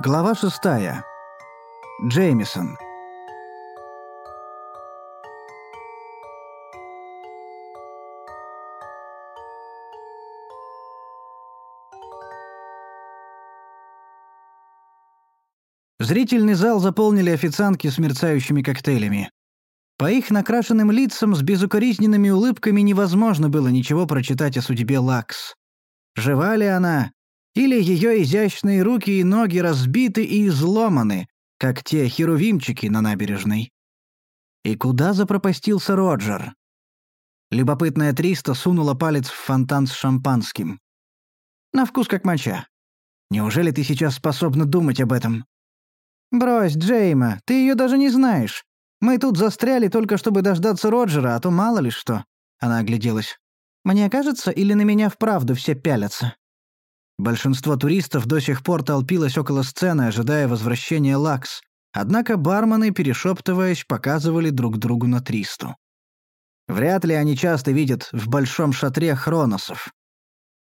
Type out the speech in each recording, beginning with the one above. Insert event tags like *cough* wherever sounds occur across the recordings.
Глава шестая. Джеймисон. Зрительный зал заполнили официантки с мерцающими коктейлями. По их накрашенным лицам с безукоризненными улыбками невозможно было ничего прочитать о судьбе Лакс. Жива ли она? Или ее изящные руки и ноги разбиты и изломаны, как те херувимчики на набережной? И куда запропастился Роджер? Любопытная Триста сунула палец в фонтан с шампанским. На вкус как моча. Неужели ты сейчас способна думать об этом? «Брось, Джейма, ты ее даже не знаешь. Мы тут застряли только чтобы дождаться Роджера, а то мало ли что». Она огляделась. «Мне кажется, или на меня вправду все пялятся?» Большинство туристов до сих пор толпилось около сцены, ожидая возвращения Лакс. Однако бармены, перешептываясь, показывали друг другу на Тристу. Вряд ли они часто видят в большом шатре хроносов.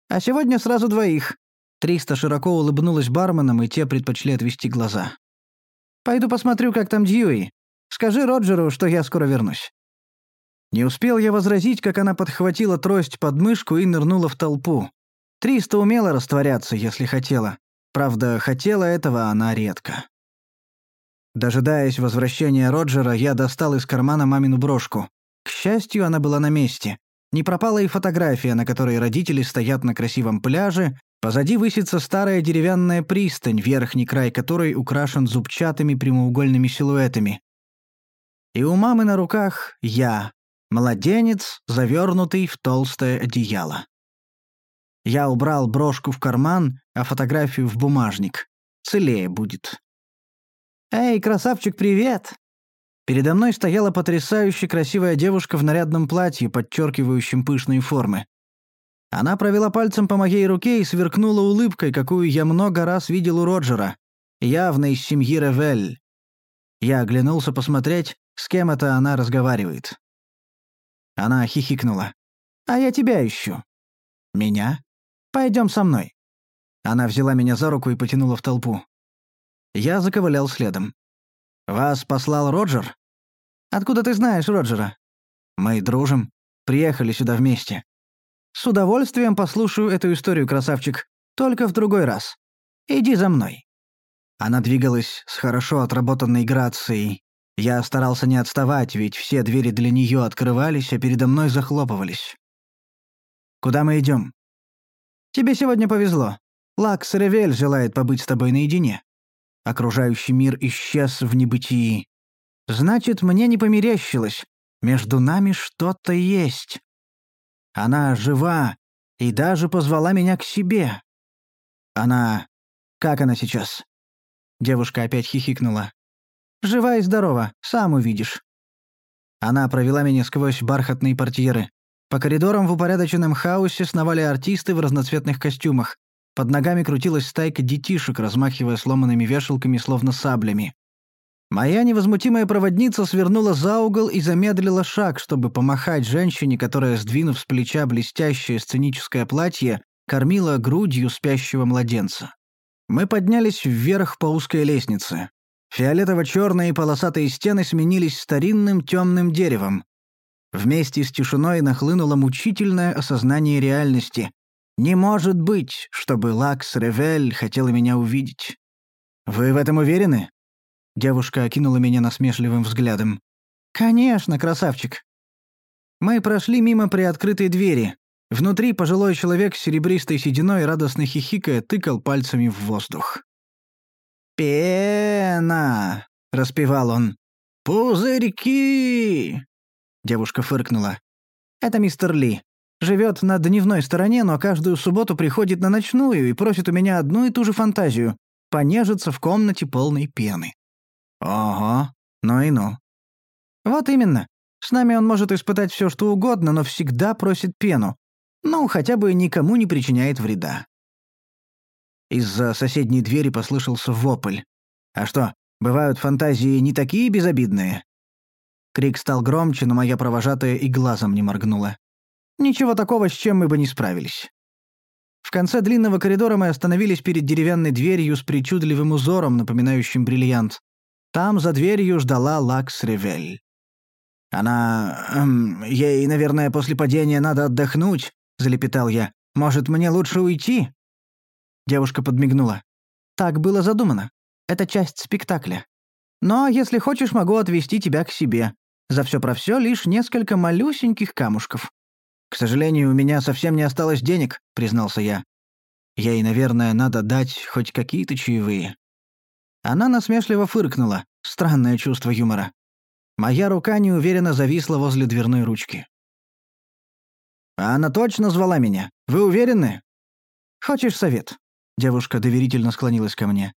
А сегодня сразу двоих. Триста широко улыбнулась барменам, и те предпочли отвести глаза. «Пойду посмотрю, как там Дьюи. Скажи Роджеру, что я скоро вернусь». Не успел я возразить, как она подхватила трость под мышку и нырнула в толпу. Триста умела растворяться, если хотела. Правда, хотела этого она редко. Дожидаясь возвращения Роджера, я достал из кармана мамину брошку. К счастью, она была на месте. Не пропала и фотография, на которой родители стоят на красивом пляже, позади высится старая деревянная пристань, верхний край которой украшен зубчатыми прямоугольными силуэтами. И у мамы на руках я, младенец, завернутый в толстое одеяло. Я убрал брошку в карман, а фотографию в бумажник. Целее будет. «Эй, красавчик, привет!» Передо мной стояла потрясающе красивая девушка в нарядном платье, подчеркивающем пышные формы. Она провела пальцем по моей руке и сверкнула улыбкой, какую я много раз видел у Роджера, явно из семьи Ревель. Я оглянулся посмотреть, с кем это она разговаривает. Она хихикнула. «А я тебя ищу». «Меня?» Пойдем со мной». Она взяла меня за руку и потянула в толпу. Я заковылял следом. «Вас послал Роджер?» «Откуда ты знаешь Роджера?» «Мы дружим. Приехали сюда вместе». «С удовольствием послушаю эту историю, красавчик. Только в другой раз. Иди за мной». Она двигалась с хорошо отработанной грацией. Я старался не отставать, ведь все двери для нее открывались, а передо мной захлопывались. «Куда мы идем? Тебе сегодня повезло. Лакс Ревель желает побыть с тобой наедине. Окружающий мир исчез в небытии. Значит, мне не померещилось. Между нами что-то есть. Она жива и даже позвала меня к себе. Она... Как она сейчас?» Девушка опять хихикнула. «Жива и здорова, сам увидишь». Она провела меня сквозь бархатные портьеры. По коридорам в упорядоченном хаосе сновали артисты в разноцветных костюмах. Под ногами крутилась стайка детишек, размахивая сломанными вешалками, словно саблями. Моя невозмутимая проводница свернула за угол и замедлила шаг, чтобы помахать женщине, которая, сдвинув с плеча блестящее сценическое платье, кормила грудью спящего младенца. Мы поднялись вверх по узкой лестнице. Фиолетово-черные полосатые стены сменились старинным темным деревом. Вместе с тишиной нахлынуло мучительное осознание реальности. Не может быть, чтобы Лакс Ревель хотела меня увидеть. «Вы в этом уверены?» Девушка окинула меня насмешливым взглядом. «Конечно, красавчик». Мы прошли мимо приоткрытой двери. Внутри пожилой человек с серебристой сединой, радостно хихикая, тыкал пальцами в воздух. «Пена!» — распевал он. «Пузырьки!» Девушка фыркнула. «Это мистер Ли. Живет на дневной стороне, но каждую субботу приходит на ночную и просит у меня одну и ту же фантазию — понежиться в комнате полной пены». «Ого, ну и ну». «Вот именно. С нами он может испытать все, что угодно, но всегда просит пену. Ну, хотя бы никому не причиняет вреда». Из-за соседней двери послышался вопль. «А что, бывают фантазии не такие безобидные?» Крик стал громче, но моя провожатая и глазом не моргнула. Ничего такого, с чем мы бы не справились. В конце длинного коридора мы остановились перед деревянной дверью с причудливым узором, напоминающим бриллиант. Там за дверью ждала Лакс Ревель. «Она... Эм, ей, наверное, после падения надо отдохнуть», — залепетал я. «Может, мне лучше уйти?» Девушка подмигнула. «Так было задумано. Это часть спектакля. Но, если хочешь, могу отвезти тебя к себе. За все про все лишь несколько малюсеньких камушков». «К сожалению, у меня совсем не осталось денег», — признался я. «Ей, наверное, надо дать хоть какие-то чаевые». Она насмешливо фыркнула. Странное чувство юмора. Моя рука неуверенно зависла возле дверной ручки. «А она точно звала меня? Вы уверены?» «Хочешь совет?» Девушка доверительно склонилась ко мне.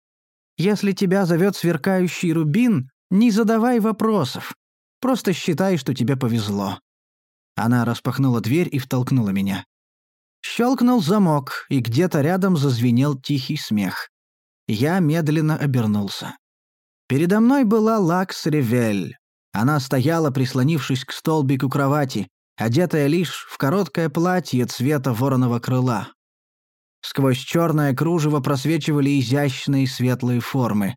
«Если тебя зовет сверкающий рубин, не задавай вопросов. Просто считай, что тебе повезло». Она распахнула дверь и втолкнула меня. Щелкнул замок, и где-то рядом зазвенел тихий смех. Я медленно обернулся. Передо мной была Лакс Ревель. Она стояла, прислонившись к столбику кровати, одетая лишь в короткое платье цвета вороного крыла. Сквозь черное кружево просвечивали изящные светлые формы.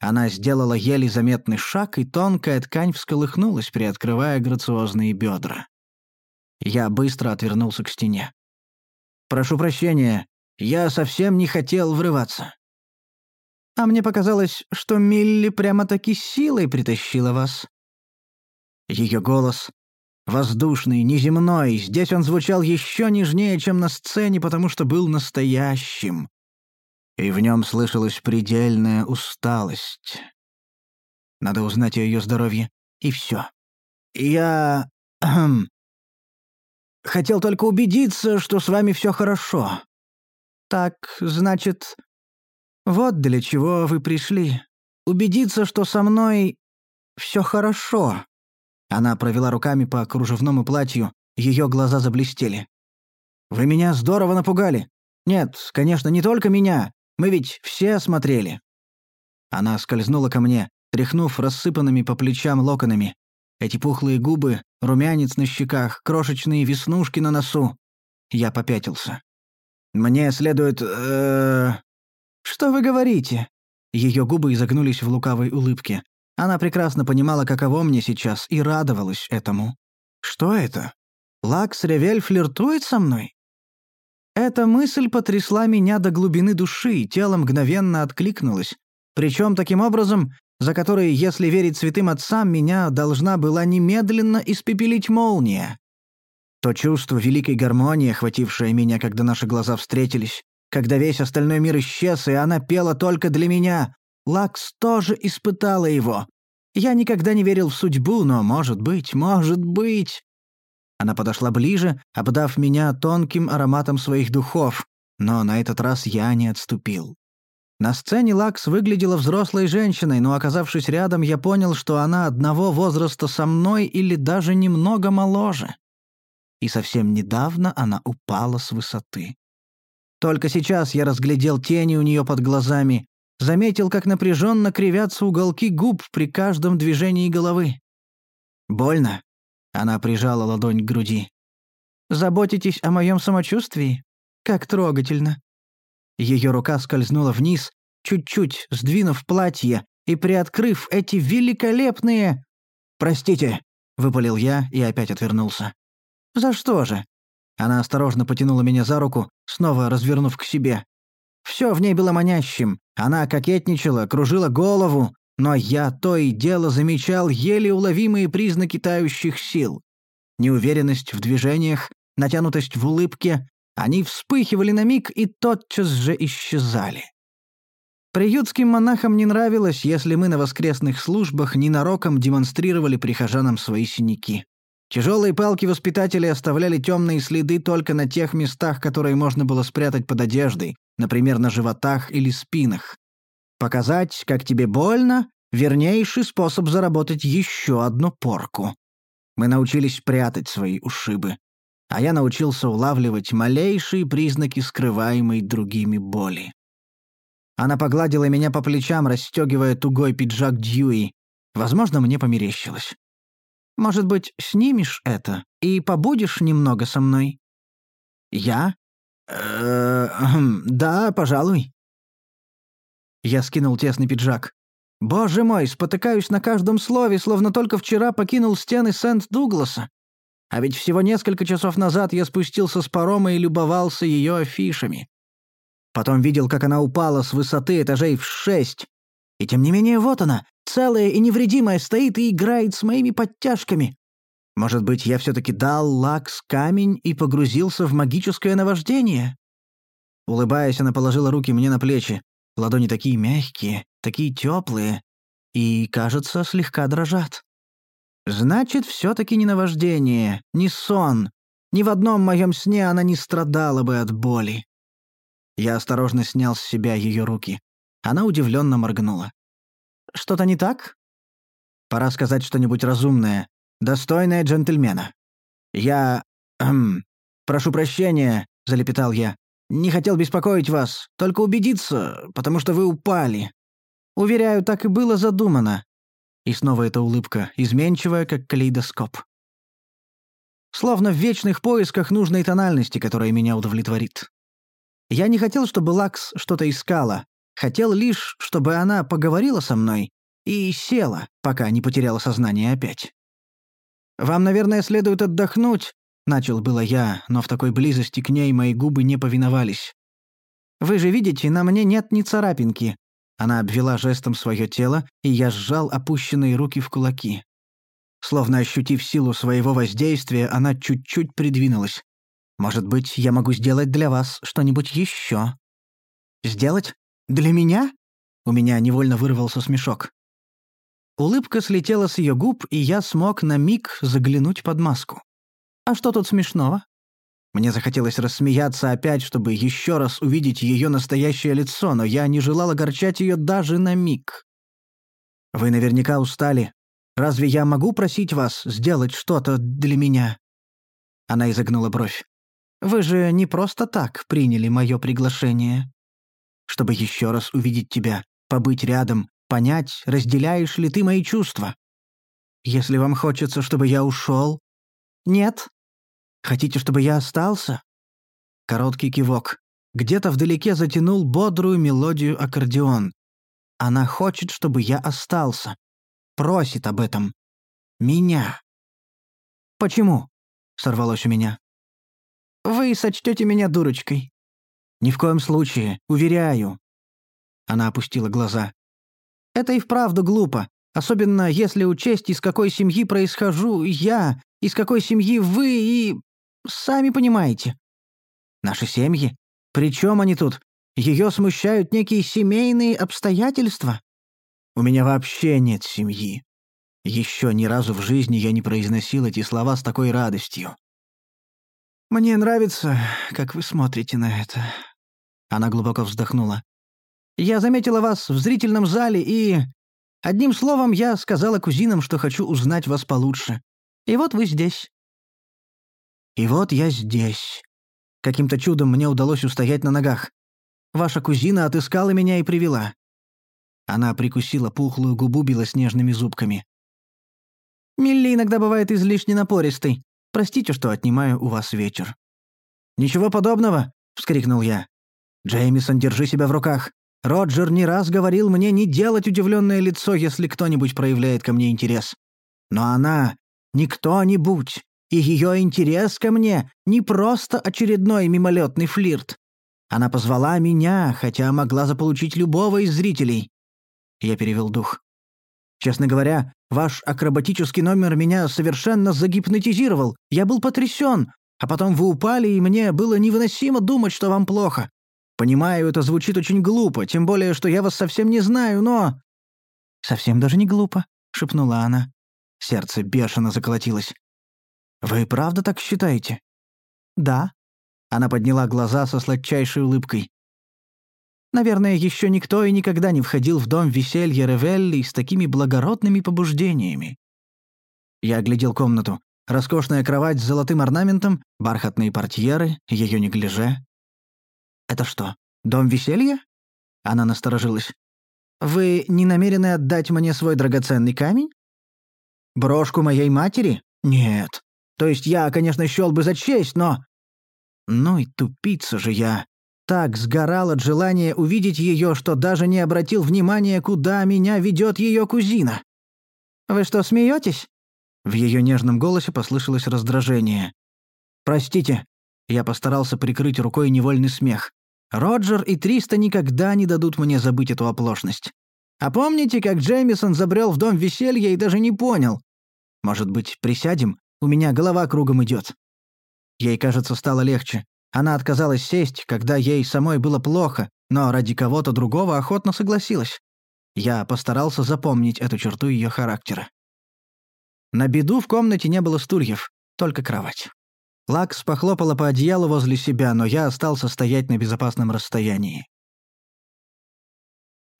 Она сделала еле заметный шаг, и тонкая ткань всколыхнулась, приоткрывая грациозные бедра. Я быстро отвернулся к стене. «Прошу прощения, я совсем не хотел врываться». «А мне показалось, что Милли прямо-таки силой притащила вас», ее голос воздушный, неземной, здесь он звучал еще нежнее, чем на сцене, потому что был настоящим. И в нем слышалась предельная усталость. Надо узнать о ее здоровье. И все. Я... Хотел только убедиться, что с вами все хорошо. Так, значит, вот для чего вы пришли. Убедиться, что со мной все хорошо. Она провела руками по кружевному платью, ее глаза заблестели. «Вы меня здорово напугали. Нет, конечно, не только меня. Мы ведь все смотрели». Она скользнула ко мне, тряхнув рассыпанными по плечам локонами. Эти пухлые губы, румянец на щеках, крошечные веснушки на носу. Я попятился. «Мне следует... Э... «Что вы говорите?» Ее губы изогнулись в лукавой улыбке. Она прекрасно понимала, каково мне сейчас, и радовалась этому. «Что это? Лакс Ревель флиртует со мной?» Эта мысль потрясла меня до глубины души, и тело мгновенно откликнулось. Причем таким образом, за который, если верить святым отцам, меня должна была немедленно испепелить молния. То чувство великой гармонии, охватившее меня, когда наши глаза встретились, когда весь остальной мир исчез, и она пела только для меня, Лакс тоже испытала его. Я никогда не верил в судьбу, но, может быть, может быть...» Она подошла ближе, обдав меня тонким ароматом своих духов, но на этот раз я не отступил. На сцене Лакс выглядела взрослой женщиной, но, оказавшись рядом, я понял, что она одного возраста со мной или даже немного моложе. И совсем недавно она упала с высоты. Только сейчас я разглядел тени у нее под глазами, заметил, как напряженно кривятся уголки губ при каждом движении головы. «Больно?» — она прижала ладонь к груди. «Заботитесь о моем самочувствии? Как трогательно!» Ее рука скользнула вниз, чуть-чуть сдвинув платье и приоткрыв эти великолепные... «Простите», — выпалил я и опять отвернулся. «За что же?» Она осторожно потянула меня за руку, снова развернув к себе. Все в ней было манящим. Она кокетничала, кружила голову, но я то и дело замечал еле уловимые признаки тающих сил. Неуверенность в движениях, натянутость в улыбке, они вспыхивали на миг и тотчас же исчезали. Приютским монахам не нравилось, если мы на воскресных службах ненароком демонстрировали прихожанам свои синяки. Тяжелые палки воспитателей оставляли темные следы только на тех местах, которые можно было спрятать под одеждой, например, на животах или спинах. Показать, как тебе больно — вернейший способ заработать еще одну порку. Мы научились прятать свои ушибы. А я научился улавливать малейшие признаки скрываемой другими боли. Она погладила меня по плечам, расстегивая тугой пиджак Дьюи. Возможно, мне померещилось. «Может быть, снимешь это и побудешь немного со мной?» «Я? Э, да, пожалуй. Я скинул тесный пиджак. Боже мой, спотыкаюсь на каждом слове, словно только вчера покинул стены Сент-Дугласа. А ведь всего несколько часов назад я спустился с парома и любовался ее афишами. Потом видел, как она упала с высоты этажей в шесть. И тем не менее, вот она, целая и невредимая, стоит и играет с моими подтяжками. Может быть, я все-таки дал лакс камень и погрузился в магическое наваждение? Улыбаясь, она положила руки мне на плечи. Ладони такие мягкие, такие теплые. И, кажется, слегка дрожат. Значит, все-таки не наваждение, не сон. Ни в одном моем сне она не страдала бы от боли. Я осторожно снял с себя ее руки. Она удивленно моргнула. «Что-то не так?» «Пора сказать что-нибудь разумное, достойное джентльмена». «Я... Эм, *clears throat* прошу прощения», — залепетал я. «Не хотел беспокоить вас, только убедиться, потому что вы упали». «Уверяю, так и было задумано». И снова эта улыбка, изменчивая, как калейдоскоп. Словно в вечных поисках нужной тональности, которая меня удовлетворит. Я не хотел, чтобы Лакс что-то искала. Хотел лишь, чтобы она поговорила со мной и села, пока не потеряла сознание опять. «Вам, наверное, следует отдохнуть», — начал было я, но в такой близости к ней мои губы не повиновались. «Вы же видите, на мне нет ни царапинки». Она обвела жестом свое тело, и я сжал опущенные руки в кулаки. Словно ощутив силу своего воздействия, она чуть-чуть придвинулась. Может быть, я могу сделать для вас что-нибудь еще?» «Сделать? Для меня?» У меня невольно вырвался смешок. Улыбка слетела с ее губ, и я смог на миг заглянуть под маску. «А что тут смешного?» Мне захотелось рассмеяться опять, чтобы еще раз увидеть ее настоящее лицо, но я не желал огорчать ее даже на миг. «Вы наверняка устали. Разве я могу просить вас сделать что-то для меня?» Она изогнула бровь. Вы же не просто так приняли мое приглашение. Чтобы еще раз увидеть тебя, побыть рядом, понять, разделяешь ли ты мои чувства. Если вам хочется, чтобы я ушел... Нет. Хотите, чтобы я остался? Короткий кивок. Где-то вдалеке затянул бодрую мелодию аккордеон. Она хочет, чтобы я остался. Просит об этом. Меня. «Почему?» — сорвалось у меня. Вы сочтете меня дурочкой». «Ни в коем случае, уверяю». Она опустила глаза. «Это и вправду глупо, особенно если учесть, из какой семьи происхожу я, из какой семьи вы и... сами понимаете». «Наши семьи? При чем они тут? Ее смущают некие семейные обстоятельства?» «У меня вообще нет семьи. Еще ни разу в жизни я не произносил эти слова с такой радостью. «Мне нравится, как вы смотрите на это». Она глубоко вздохнула. «Я заметила вас в зрительном зале и... Одним словом, я сказала кузинам, что хочу узнать вас получше. И вот вы здесь». «И вот я здесь. Каким-то чудом мне удалось устоять на ногах. Ваша кузина отыскала меня и привела». Она прикусила пухлую губу белоснежными зубками. «Милли иногда бывает излишне напористый. Простите, что отнимаю у вас вечер». «Ничего подобного!» — вскрикнул я. «Джеймисон, держи себя в руках. Роджер не раз говорил мне не делать удивленное лицо, если кто-нибудь проявляет ко мне интерес. Но она не кто-нибудь, и ее интерес ко мне не просто очередной мимолетный флирт. Она позвала меня, хотя могла заполучить любого из зрителей». Я перевел дух. Честно говоря, ваш акробатический номер меня совершенно загипнотизировал. Я был потрясен. А потом вы упали, и мне было невыносимо думать, что вам плохо. Понимаю, это звучит очень глупо, тем более, что я вас совсем не знаю, но...» «Совсем даже не глупо», — шепнула она. Сердце бешено заколотилось. «Вы правда так считаете?» «Да». Она подняла глаза со сладчайшей улыбкой. Наверное, еще никто и никогда не входил в дом веселья Ревелли с такими благородными побуждениями. Я оглядел комнату. Роскошная кровать с золотым орнаментом, бархатные портьеры, ее неглиже. «Это что, дом веселья?» Она насторожилась. «Вы не намерены отдать мне свой драгоценный камень? Брошку моей матери? Нет. То есть я, конечно, счел бы за честь, но...» Ну и тупица же я. Так сгорал от желания увидеть ее, что даже не обратил внимания, куда меня ведет ее кузина. «Вы что, смеетесь?» В ее нежном голосе послышалось раздражение. «Простите». Я постарался прикрыть рукой невольный смех. Роджер и Триста никогда не дадут мне забыть эту оплошность. А помните, как Джеймисон забрел в дом веселья и даже не понял? Может быть, присядем? У меня голова кругом идет. Ей, кажется, стало легче. Она отказалась сесть, когда ей самой было плохо, но ради кого-то другого охотно согласилась. Я постарался запомнить эту черту ее характера. На беду в комнате не было стульев, только кровать. Лакс похлопала по одеялу возле себя, но я остался стоять на безопасном расстоянии.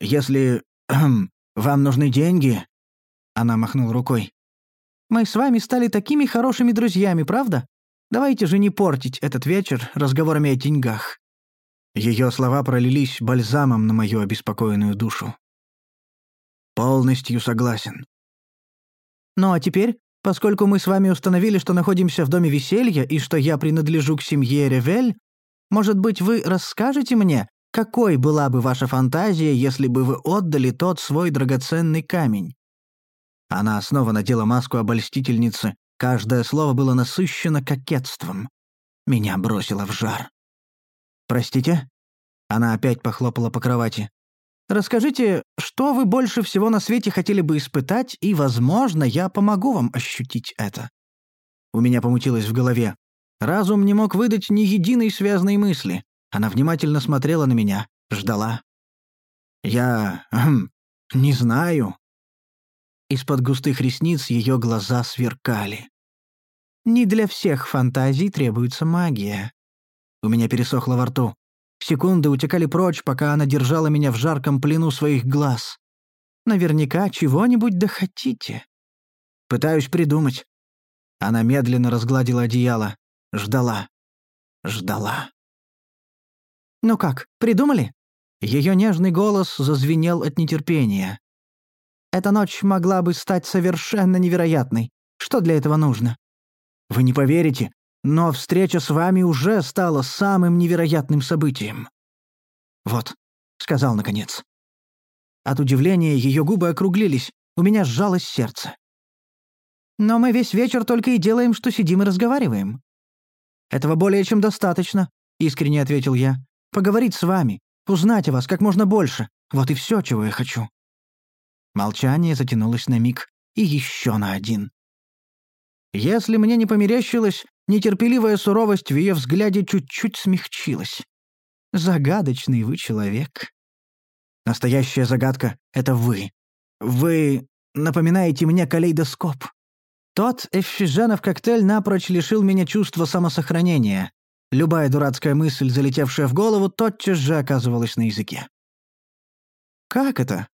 «Если *clears throat* вам нужны деньги...» Она махнула рукой. «Мы с вами стали такими хорошими друзьями, правда? Давайте же не портить этот вечер разговорами о деньгах». Ее слова пролились бальзамом на мою обеспокоенную душу. «Полностью согласен». «Ну а теперь, поскольку мы с вами установили, что находимся в доме веселья и что я принадлежу к семье Ревель, может быть, вы расскажете мне, какой была бы ваша фантазия, если бы вы отдали тот свой драгоценный камень?» Она снова надела маску обольстительницы. Каждое слово было насыщено кокетством. Меня бросило в жар. «Простите?» Она опять похлопала по кровати. «Расскажите, что вы больше всего на свете хотели бы испытать, и, возможно, я помогу вам ощутить это». У меня помутилось в голове. Разум не мог выдать ни единой связной мысли. Она внимательно смотрела на меня, ждала. «Я... Хм, не знаю». Из-под густых ресниц ее глаза сверкали. «Не для всех фантазий требуется магия». У меня пересохло во рту. Секунды утекали прочь, пока она держала меня в жарком плену своих глаз. Наверняка чего-нибудь дохотите. Пытаюсь придумать. Она медленно разгладила одеяло. Ждала. Ждала. «Ну как, придумали?» Ее нежный голос зазвенел от нетерпения. «Эта ночь могла бы стать совершенно невероятной. Что для этого нужно?» «Вы не поверите, но встреча с вами уже стала самым невероятным событием». «Вот», — сказал наконец. От удивления ее губы округлились, у меня сжалось сердце. «Но мы весь вечер только и делаем, что сидим и разговариваем». «Этого более чем достаточно», — искренне ответил я. Поговорить с вами, узнать о вас как можно больше. Вот и все, чего я хочу». Молчание затянулось на миг и еще на один. Если мне не померещилось, нетерпеливая суровость в ее взгляде чуть-чуть смягчилась. Загадочный вы человек. Настоящая загадка — это вы. Вы напоминаете мне калейдоскоп. Тот эффиженов коктейль напрочь лишил меня чувства самосохранения. Любая дурацкая мысль, залетевшая в голову, тотчас же оказывалась на языке. «Как это?»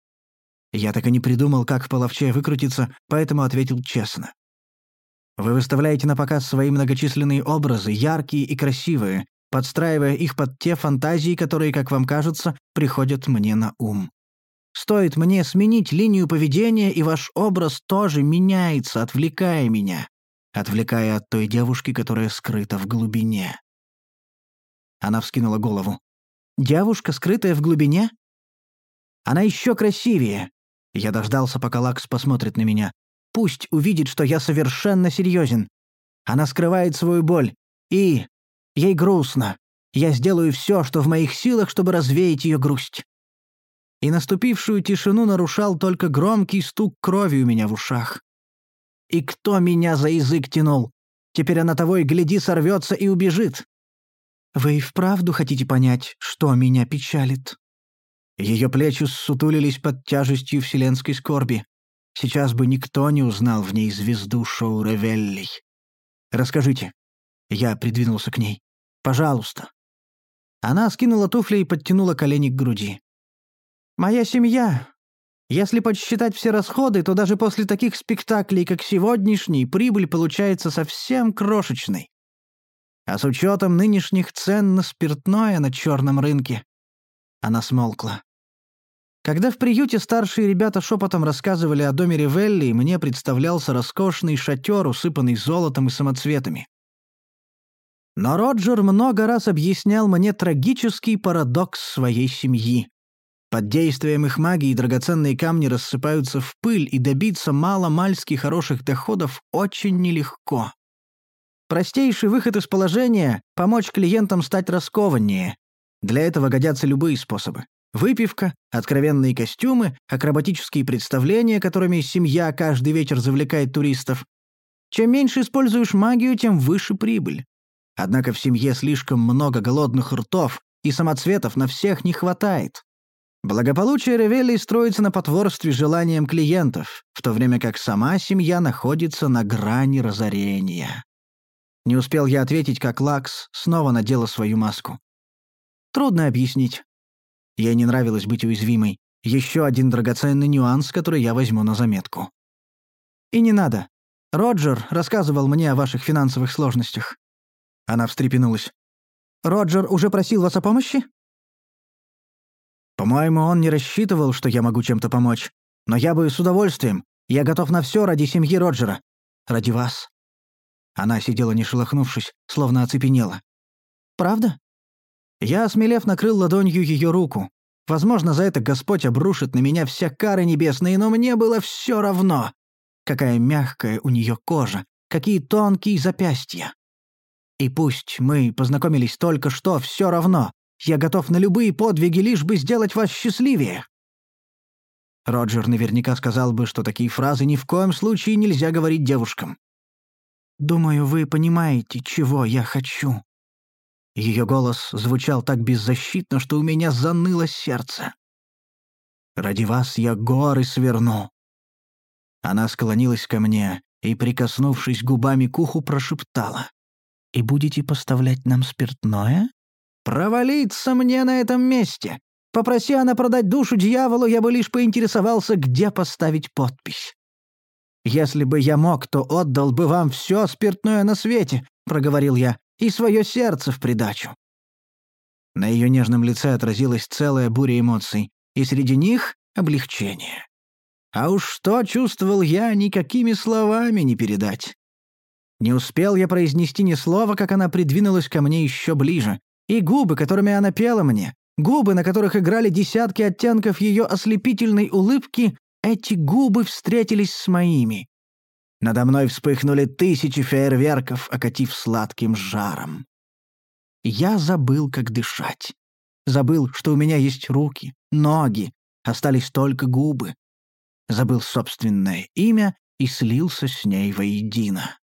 Я так и не придумал, как половче выкрутиться, поэтому ответил честно. Вы выставляете на показ свои многочисленные образы, яркие и красивые, подстраивая их под те фантазии, которые, как вам кажется, приходят мне на ум. Стоит мне сменить линию поведения, и ваш образ тоже меняется, отвлекая меня, отвлекая от той девушки, которая скрыта в глубине. Она вскинула голову. «Девушка, скрытая в глубине?» «Она еще красивее!» Я дождался, пока Лакс посмотрит на меня. «Пусть увидит, что я совершенно серьезен. Она скрывает свою боль. И... Ей грустно. Я сделаю все, что в моих силах, чтобы развеять ее грусть». И наступившую тишину нарушал только громкий стук крови у меня в ушах. «И кто меня за язык тянул? Теперь она того и гляди сорвется и убежит. Вы и вправду хотите понять, что меня печалит?» Ее плечи сутулились под тяжестью вселенской скорби. Сейчас бы никто не узнал в ней звезду шоу Ревеллей. «Расскажите». Я придвинулся к ней. «Пожалуйста». Она скинула туфли и подтянула колени к груди. «Моя семья. Если подсчитать все расходы, то даже после таких спектаклей, как сегодняшний, прибыль получается совсем крошечной. А с учетом нынешних цен на спиртное на черном рынке...» Она смолкла. Когда в приюте старшие ребята шепотом рассказывали о доме Ревелли, мне представлялся роскошный шатер, усыпанный золотом и самоцветами. Но Роджер много раз объяснял мне трагический парадокс своей семьи. Под действием их магии драгоценные камни рассыпаются в пыль, и добиться мало-мальски хороших доходов очень нелегко. Простейший выход из положения — помочь клиентам стать раскованнее. Для этого годятся любые способы. Выпивка, откровенные костюмы, акробатические представления, которыми семья каждый вечер завлекает туристов. Чем меньше используешь магию, тем выше прибыль. Однако в семье слишком много голодных ртов, и самоцветов на всех не хватает. Благополучие Ревелли строится на потворстве желаниям клиентов, в то время как сама семья находится на грани разорения. Не успел я ответить, как Лакс снова надела свою маску. Трудно объяснить. Ей не нравилось быть уязвимой. Еще один драгоценный нюанс, который я возьму на заметку. И не надо. Роджер рассказывал мне о ваших финансовых сложностях. Она встрепенулась. «Роджер уже просил вас о помощи?» По-моему, он не рассчитывал, что я могу чем-то помочь. Но я бы с удовольствием. Я готов на все ради семьи Роджера. Ради вас». Она сидела не шелохнувшись, словно оцепенела. «Правда?» Я, осмелев, накрыл ладонью ее руку. Возможно, за это Господь обрушит на меня все кары небесные, но мне было все равно. Какая мягкая у нее кожа, какие тонкие запястья. И пусть мы познакомились только что, все равно. Я готов на любые подвиги, лишь бы сделать вас счастливее». Роджер наверняка сказал бы, что такие фразы ни в коем случае нельзя говорить девушкам. «Думаю, вы понимаете, чего я хочу». Ее голос звучал так беззащитно, что у меня заныло сердце. «Ради вас я горы сверну». Она склонилась ко мне и, прикоснувшись губами к уху, прошептала. «И будете поставлять нам спиртное?» Провалиться мне на этом месте. Попроси она продать душу дьяволу, я бы лишь поинтересовался, где поставить подпись. «Если бы я мог, то отдал бы вам все спиртное на свете», — проговорил я, — «и свое сердце в придачу». На ее нежном лице отразилась целая буря эмоций, и среди них — облегчение. А уж что чувствовал я, никакими словами не передать. Не успел я произнести ни слова, как она придвинулась ко мне еще ближе, и губы, которыми она пела мне, губы, на которых играли десятки оттенков ее ослепительной улыбки, эти губы встретились с моими. Надо мной вспыхнули тысячи фейерверков, окатив сладким жаром. Я забыл, как дышать. Забыл, что у меня есть руки, ноги, остались только губы. Забыл собственное имя и слился с ней воедино.